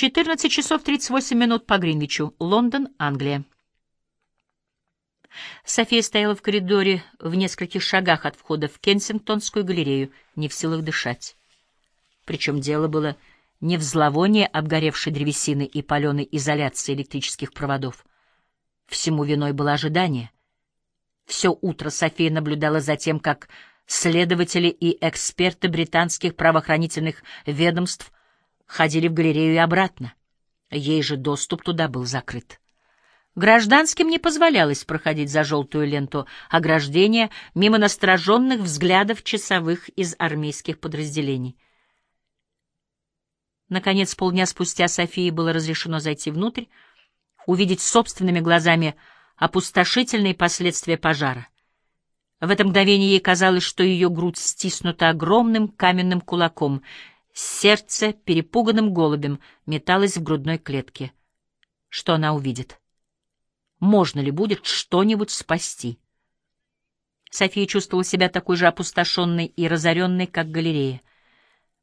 14 часов 38 минут по Гринвичу. Лондон, Англия. София стояла в коридоре в нескольких шагах от входа в Кенсингтонскую галерею, не в силах дышать. Причем дело было не в зловонии обгоревшей древесины и паленой изоляции электрических проводов. Всему виной было ожидание. Все утро София наблюдала за тем, как следователи и эксперты британских правоохранительных ведомств ходили в галерею и обратно. Ей же доступ туда был закрыт. Гражданским не позволялось проходить за желтую ленту ограждения мимо настороженных взглядов часовых из армейских подразделений. Наконец, полдня спустя Софии было разрешено зайти внутрь, увидеть собственными глазами опустошительные последствия пожара. В это мгновение ей казалось, что ее грудь стиснута огромным каменным кулаком, сердце перепуганным голубем металось в грудной клетке. Что она увидит? Можно ли будет что-нибудь спасти? София чувствовала себя такой же опустошенной и разоренной, как галерея.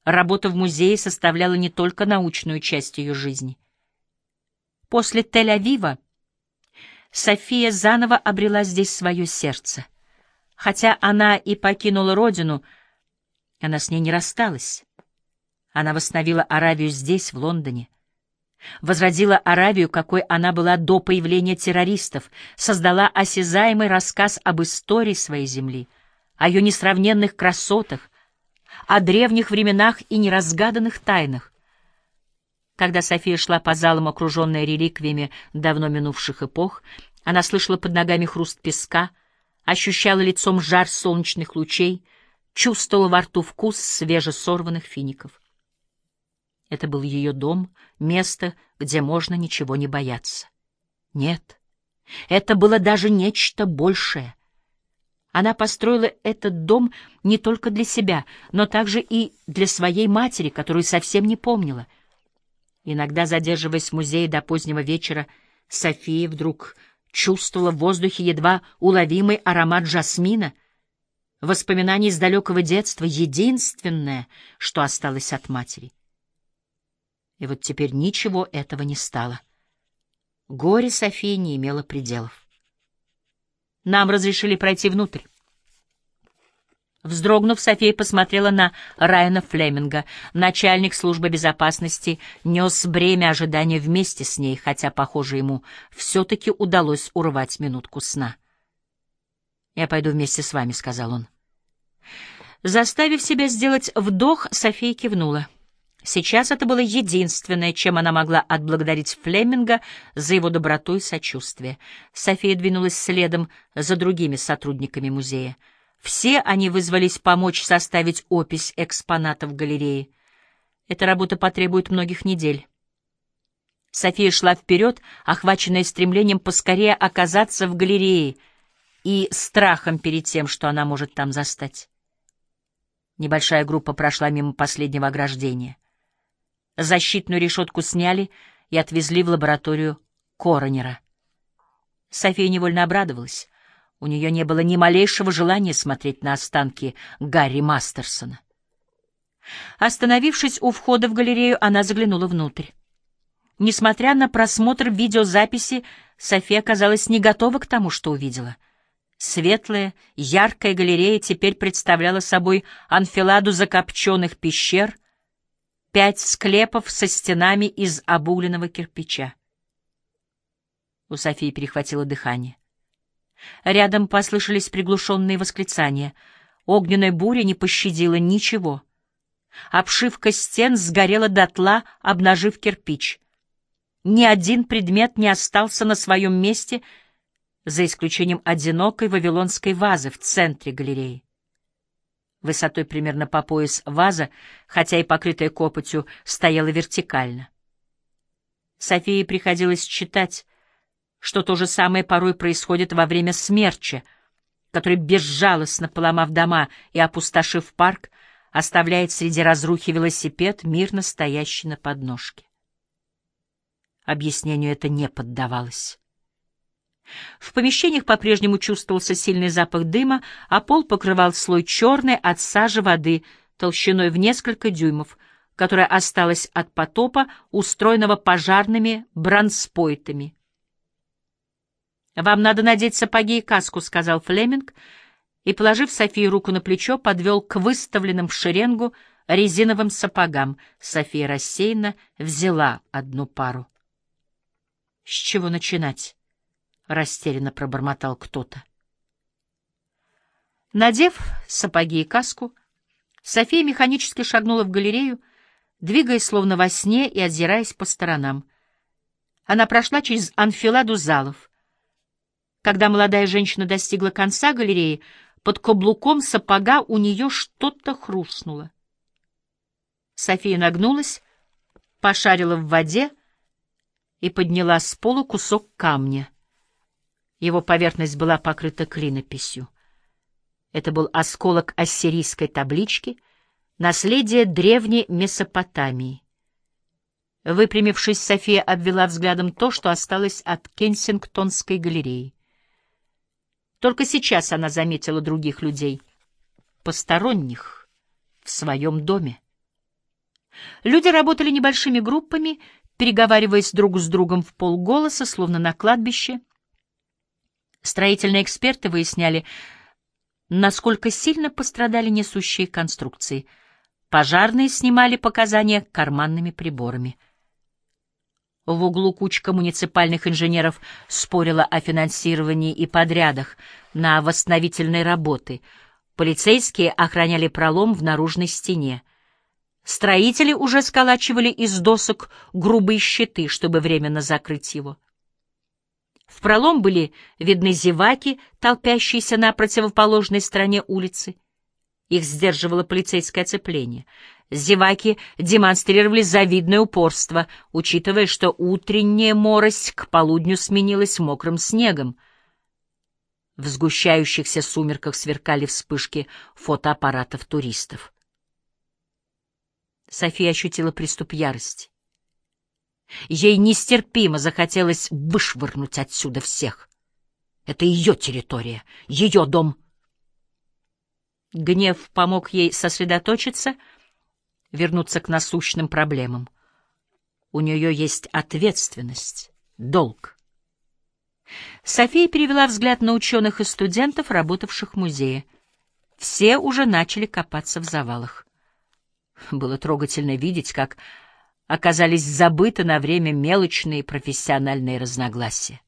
Работа в музее составляла не только научную часть ее жизни. После Тель-Авива София заново обрела здесь свое сердце. Хотя она и покинула родину, она с ней не рассталась. Она восстановила Аравию здесь, в Лондоне. Возродила Аравию, какой она была до появления террористов, создала осязаемый рассказ об истории своей земли, о ее несравненных красотах, о древних временах и неразгаданных тайнах. Когда София шла по залам, окруженная реликвиями давно минувших эпох, она слышала под ногами хруст песка, ощущала лицом жар солнечных лучей, чувствовала во рту вкус свежесорванных фиников. Это был ее дом, место, где можно ничего не бояться. Нет, это было даже нечто большее. Она построила этот дом не только для себя, но также и для своей матери, которую совсем не помнила. Иногда, задерживаясь в музее до позднего вечера, София вдруг чувствовала в воздухе едва уловимый аромат жасмина. Воспоминание из далекого детства — единственное, что осталось от матери. И вот теперь ничего этого не стало. Горе Софии не имело пределов. Нам разрешили пройти внутрь. Вздрогнув, София посмотрела на Райана Флеминга. Начальник службы безопасности нес бремя ожидания вместе с ней, хотя, похоже, ему все-таки удалось урвать минутку сна. «Я пойду вместе с вами», — сказал он. Заставив себя сделать вдох, София кивнула. Сейчас это было единственное, чем она могла отблагодарить Флеминга за его доброту и сочувствие. София двинулась следом за другими сотрудниками музея. Все они вызвались помочь составить опись экспонатов галереи. Эта работа потребует многих недель. София шла вперед, охваченная стремлением поскорее оказаться в галерее и страхом перед тем, что она может там застать. Небольшая группа прошла мимо последнего ограждения — Защитную решетку сняли и отвезли в лабораторию коронера. София невольно обрадовалась. У нее не было ни малейшего желания смотреть на останки Гарри Мастерсона. Остановившись у входа в галерею, она заглянула внутрь. Несмотря на просмотр видеозаписи, София оказалась не готова к тому, что увидела. Светлая, яркая галерея теперь представляла собой анфиладу закопченных пещер — пять склепов со стенами из обугленного кирпича. У Софии перехватило дыхание. Рядом послышались приглушенные восклицания. Огненная буря не пощадила ничего. Обшивка стен сгорела дотла, обнажив кирпич. Ни один предмет не остался на своем месте, за исключением одинокой вавилонской вазы в центре галереи высотой примерно по пояс ваза, хотя и покрытая копотью, стояла вертикально. Софии приходилось читать, что то же самое порой происходит во время смерча, который, безжалостно поломав дома и опустошив парк, оставляет среди разрухи велосипед, мирно стоящий на подножке. Объяснению это не поддавалось. В помещениях по-прежнему чувствовался сильный запах дыма, а пол покрывал слой черной от сажи воды толщиной в несколько дюймов, которая осталась от потопа, устроенного пожарными бронспойтами. «Вам надо надеть сапоги и каску», — сказал Флеминг, и, положив Софии руку на плечо, подвел к выставленным в шеренгу резиновым сапогам. София рассеянно взяла одну пару. «С чего начинать?» — растерянно пробормотал кто-то. Надев сапоги и каску, София механически шагнула в галерею, двигаясь словно во сне и озираясь по сторонам. Она прошла через анфиладу залов — когда молодая женщина достигла конца галереи, под каблуком сапога у нее что-то хрустнуло. София нагнулась, пошарила в воде и подняла с пола кусок камня. Его поверхность была покрыта клинописью. Это был осколок ассирийской таблички, наследие древней Месопотамии. Выпрямившись, София обвела взглядом то, что осталось от Кенсингтонской галереи. Только сейчас она заметила других людей, посторонних, в своем доме. Люди работали небольшими группами, переговариваясь друг с другом в полголоса, словно на кладбище. Строительные эксперты выясняли, насколько сильно пострадали несущие конструкции. Пожарные снимали показания карманными приборами — в углу кучка муниципальных инженеров спорила о финансировании и подрядах на восстановительные работы. Полицейские охраняли пролом в наружной стене. Строители уже сколачивали из досок грубые щиты, чтобы временно закрыть его. В пролом были видны зеваки, толпящиеся на противоположной стороне улицы. Их сдерживало полицейское оцепление — Зеваки демонстрировали завидное упорство, учитывая, что утренняя морось к полудню сменилась мокрым снегом. В сгущающихся сумерках сверкали вспышки фотоаппаратов туристов. София ощутила приступ ярости. Ей нестерпимо захотелось вышвырнуть отсюда всех. Это ее территория, ее дом. Гнев помог ей сосредоточиться — вернуться к насущным проблемам. У нее есть ответственность, долг. София перевела взгляд на ученых и студентов, работавших в музее. Все уже начали копаться в завалах. Было трогательно видеть, как оказались забыты на время мелочные профессиональные разногласия.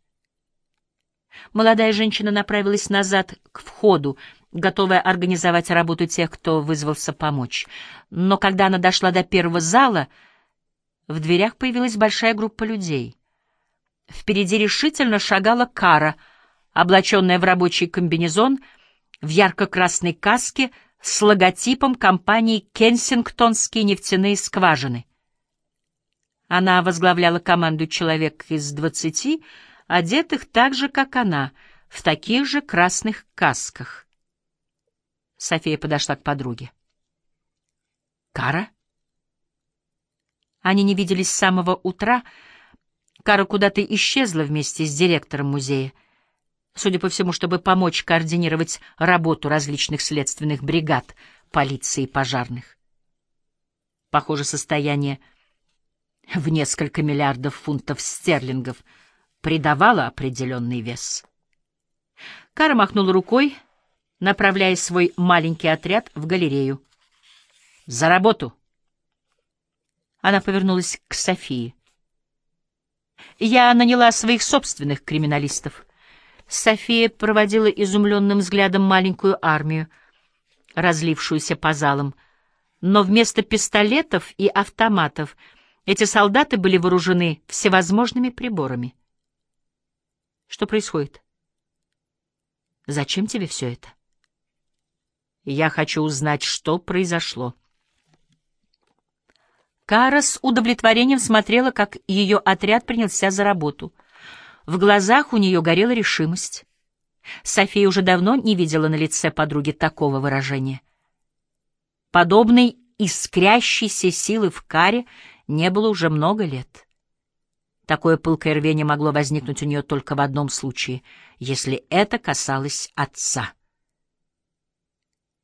Молодая женщина направилась назад к входу, готовая организовать работу тех, кто вызвался помочь. Но когда она дошла до первого зала, в дверях появилась большая группа людей. Впереди решительно шагала Кара, облаченная в рабочий комбинезон, в ярко-красной каске с логотипом компании «Кенсингтонские нефтяные скважины». Она возглавляла команду человек из двадцати, одетых так же, как она, в таких же красных касках. София подошла к подруге. «Кара?» Они не виделись с самого утра. Кара куда-то исчезла вместе с директором музея. Судя по всему, чтобы помочь координировать работу различных следственных бригад, полиции и пожарных. Похоже, состояние в несколько миллиардов фунтов стерлингов придавало определенный вес. Кара махнула рукой, направляя свой маленький отряд в галерею. «За работу!» Она повернулась к Софии. «Я наняла своих собственных криминалистов». София проводила изумленным взглядом маленькую армию, разлившуюся по залам. Но вместо пистолетов и автоматов эти солдаты были вооружены всевозможными приборами. Что происходит? Зачем тебе все это? Я хочу узнать, что произошло. Кара с удовлетворением смотрела, как ее отряд принялся за работу. В глазах у нее горела решимость. София уже давно не видела на лице подруги такого выражения. Подобной искрящейся силы в Каре не было уже много лет. Такое пылкое рвение могло возникнуть у нее только в одном случае, если это касалось отца.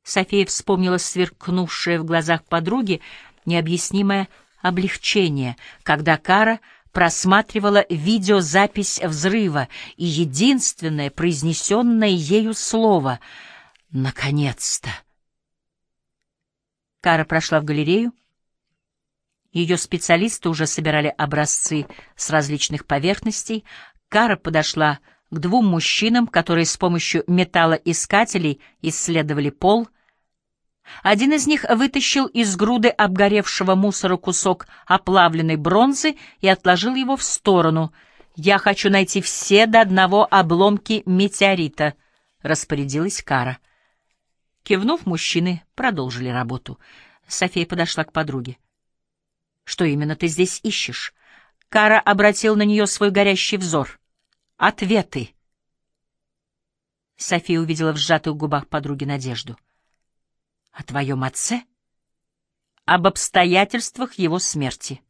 София вспомнила сверкнувшее в глазах подруги необъяснимое облегчение, когда Кара просматривала видеозапись взрыва и единственное произнесенное ею слово «Наконец-то!». Кара прошла в галерею. Ее специалисты уже собирали образцы с различных поверхностей. Кара подошла к двум мужчинам, которые с помощью металлоискателей исследовали пол — один из них вытащил из груды обгоревшего мусора кусок оплавленной бронзы и отложил его в сторону. «Я хочу найти все до одного обломки метеорита», — распорядилась Кара. Кивнув, мужчины продолжили работу. София подошла к подруге. «Что именно ты здесь ищешь?» Кара обратил на нее свой горящий взор. «Ответы!» София увидела в сжатых губах подруги надежду. О твоем отце? Об обстоятельствах его смерти.